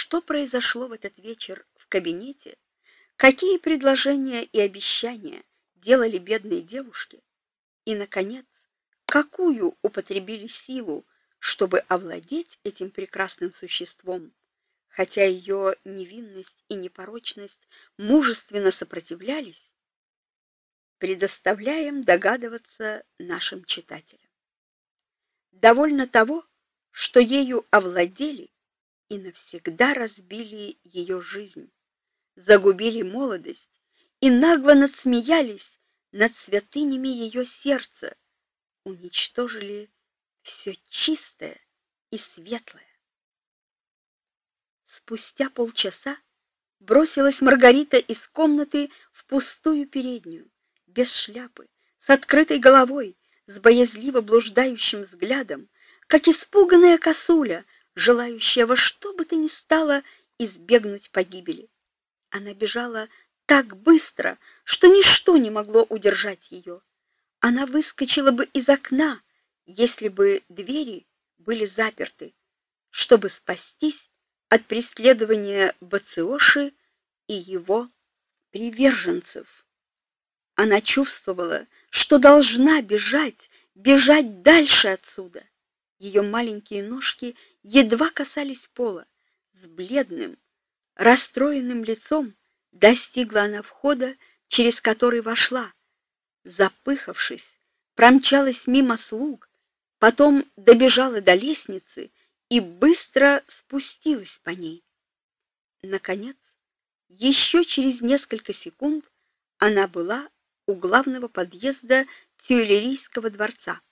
что произошло в этот вечер в кабинете, какие предложения и обещания делали бедные девушки, и наконец, какую употребили силу, чтобы овладеть этим прекрасным существом, хотя ее невинность и непорочность мужественно сопротивлялись, предоставляем догадываться нашим читателям. Довольно того, что ею овладели и навсегда разбили ее жизнь, загубили молодость и нагло надсмеялись над святынями ее сердца, уничтожили все чистое и светлое. Спустя полчаса бросилась Маргарита из комнаты в пустую переднюю, без шляпы, с открытой головой, с боязливо блуждающим взглядом, как испуганная косуля, желающая во что бы то ни стало избегнуть погибели. Она бежала так быстро, что ничто не могло удержать ее. Она выскочила бы из окна, если бы двери были заперты, чтобы спастись от преследования Бациоши и его приверженцев. Она чувствовала, что должна бежать, бежать дальше отсюда. Ее маленькие ножки едва касались пола. С бледным, расстроенным лицом достигла она входа, через который вошла. Запыхавшись, промчалась мимо слуг, потом добежала до лестницы и быстро спустилась по ней. Наконец, еще через несколько секунд она была у главного подъезда Тюильрийского дворца.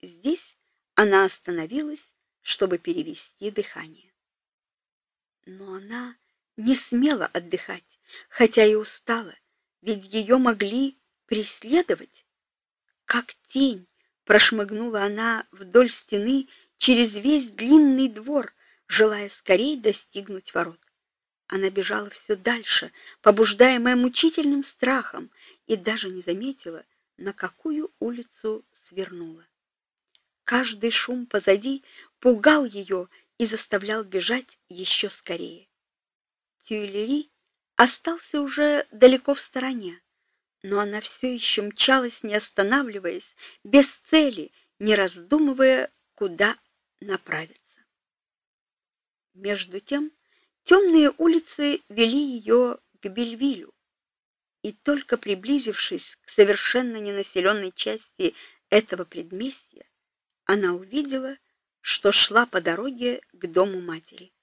Здесь она остановилась, чтобы перевести дыхание. Но она не смела отдыхать, хотя и устала, ведь ее могли преследовать. Как тень прошмыгнула она вдоль стены через весь длинный двор, желая скорее достигнуть ворот. Она бежала все дальше, побуждаемая мучительным страхом, и даже не заметила, на какую улицу свернула. Каждый шум позади пугал ее и заставлял бежать еще скорее. Тюильри остался уже далеко в стороне, но она все еще мчалась, не останавливаясь, без цели, не раздумывая, куда направиться. Между тем, темные улицы вели ее к Бельвилю, и только приблизившись к совершенно ненаселенной части этого предместья, она увидела, что шла по дороге к дому матери.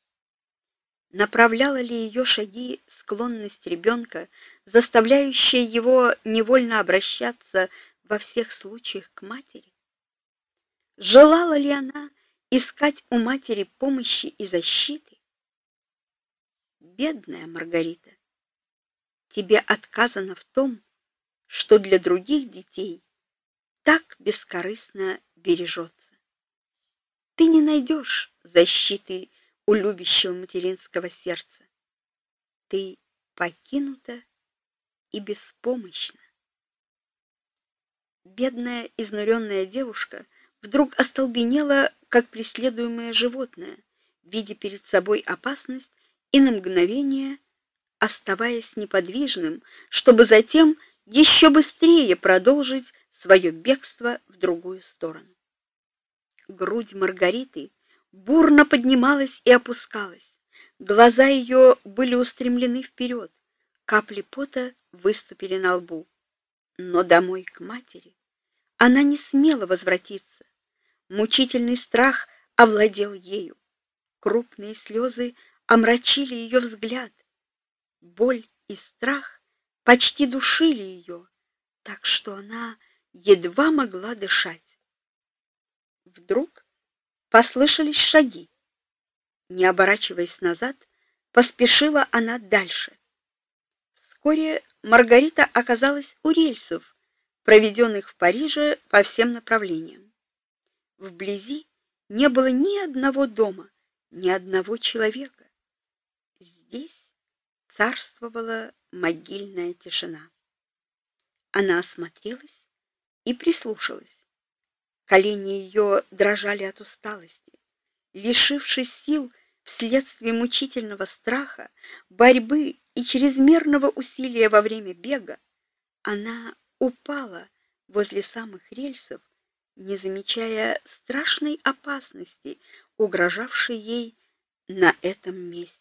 Направляла ли ее шаги склонность ребенка, заставляющая его невольно обращаться во всех случаях к матери? Желала ли она искать у матери помощи и защиты? Бедная Маргарита, тебе отказано в том, что для других детей так бескорыстно бережется. Ты не найдешь защиты у любящего материнского сердца. Ты покинута и беспомощна. Бедная изнуренная девушка вдруг остолбенела, как преследуемое животное, видя перед собой опасность и на мгновение оставаясь неподвижным, чтобы затем еще быстрее продолжить свое бегство в другую сторону. Грудь Маргариты бурно поднималась и опускалась. Глаза ее были устремлены вперед, капли пота выступили на лбу. Но домой к матери она не смела возвратиться. Мучительный страх овладел ею. Крупные слезы омрачили ее взгляд. Боль и страх почти душили ее, так что она едва могла дышать. Вдруг послышались шаги. Не оборачиваясь назад, поспешила она дальше. Вскоре Маргарита оказалась у рельсов, проведенных в Париже по всем направлениям. Вблизи не было ни одного дома, ни одного человека. Здесь царствовала могильная тишина. Она осмотрелась и прислушалась. Колени ее дрожали от усталости. Лишившись сил, вследствие мучительного страха, борьбы и чрезмерного усилия во время бега, она упала возле самых рельсов, не замечая страшной опасности, угрожавшей ей на этом месте.